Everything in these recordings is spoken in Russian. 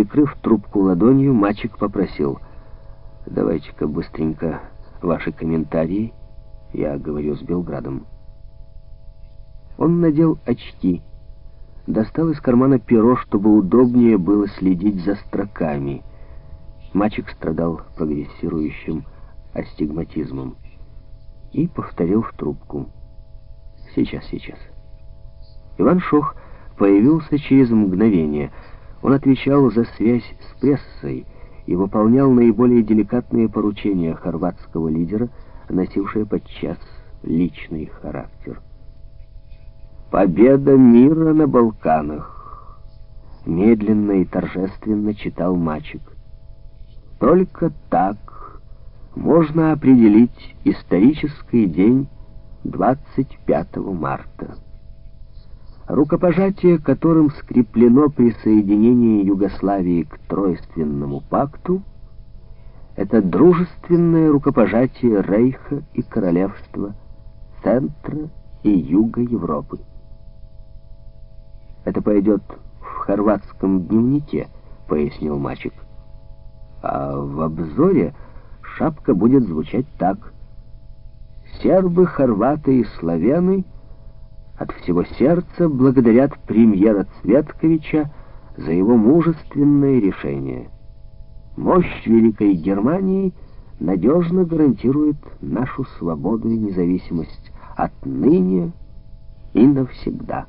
Прикрыв трубку ладонью, мальчик попросил, «Давайте-ка быстренько ваши комментарии. Я говорю с Белградом». Он надел очки, достал из кармана перо, чтобы удобнее было следить за строками. Мальчик страдал прогрессирующим астигматизмом и повторил в трубку. «Сейчас, сейчас». Иван Шох появился через мгновение — он отвечал за связь с прессой и выполнял наиболее деликатные поручения хорватского лидера, носившие подчас личный характер. «Победа мира на Балканах!» Медленно и торжественно читал Мачек. «Только так можно определить исторический день 25 марта» рукопожатие которым скреплено присоединение Югославии к Тройственному пакту, это дружественное рукопожатие Рейха и Королевства, Центра и Юга Европы. «Это пойдет в хорватском дневнике», — пояснил мальчик. «А в обзоре шапка будет звучать так. Сербы, хорваты и славяны — от всего сердца благодарят премьера Цветковича за его мужественное решение. Мощь Великой Германии надежно гарантирует нашу свободу и независимость отныне и навсегда.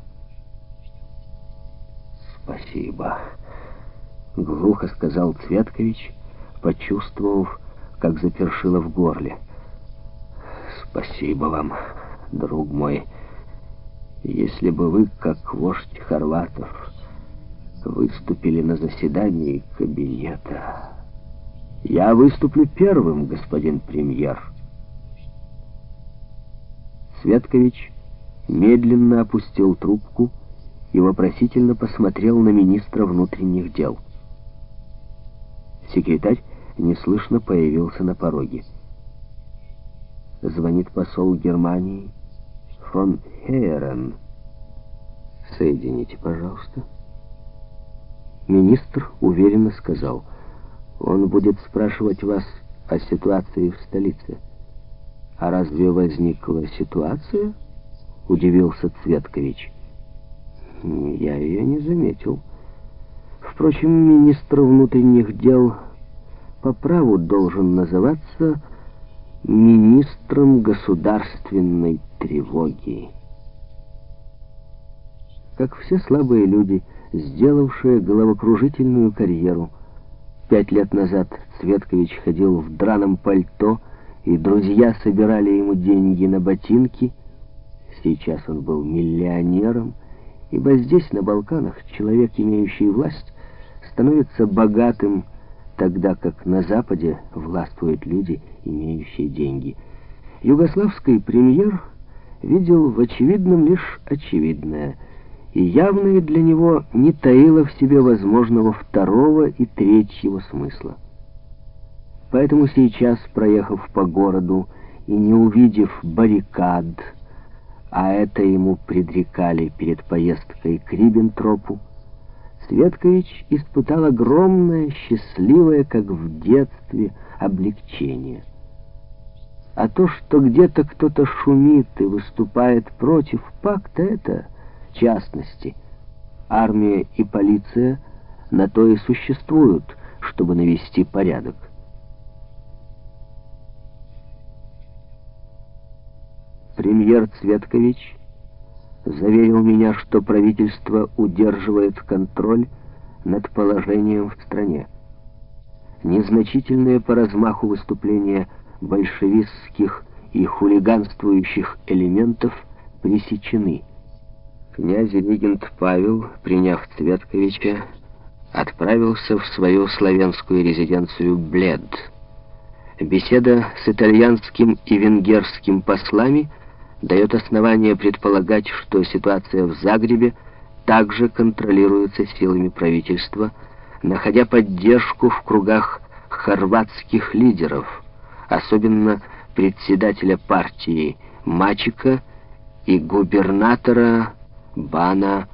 «Спасибо», — глухо сказал Цветкович, почувствовав, как запершило в горле. «Спасибо вам, друг мой». Если бы вы, как вождь хорватов, выступили на заседании кабинета... Я выступлю первым, господин премьер. Светкович медленно опустил трубку и вопросительно посмотрел на министра внутренних дел. Секретарь неслышно появился на пороге. Звонит посол Германии фон Хейерен. Соедините, пожалуйста. Министр уверенно сказал, он будет спрашивать вас о ситуации в столице. А разве возникла ситуация? Удивился Цветкович. Я ее не заметил. Впрочем, министр внутренних дел по праву должен называться министром государственной тревоги. Как все слабые люди, сделавшие головокружительную карьеру, пять лет назад Цветкович ходил в драном пальто, и друзья собирали ему деньги на ботинки. Сейчас он был миллионером, ибо здесь, на Балканах, человек, имеющий власть, становится богатым, тогда как на Западе властвуют люди, имеющие деньги. Югославский премьер видел в очевидном лишь очевидное, и явное для него не таило в себе возможного второго и третьего смысла. Поэтому сейчас, проехав по городу и не увидев баррикад, а это ему предрекали перед поездкой к Риббентропу, Светкович испытал огромное, счастливое, как в детстве, облегчение. А то, что где-то кто-то шумит и выступает против пакта, это частности. Армия и полиция на то и существуют, чтобы навести порядок. Премьер Цветкович заверил меня, что правительство удерживает контроль над положением в стране. Незначительные по размаху выступления большевистских и хулиганствующих элементов пресечены. Князь регент Павел, приняв Цветковича, отправился в свою славянскую резиденцию Блед. Беседа с итальянским и венгерским послами дает основание предполагать, что ситуация в Загребе также контролируется силами правительства, находя поддержку в кругах хорватских лидеров – особенно председателя партии Мачика и губернатора Бана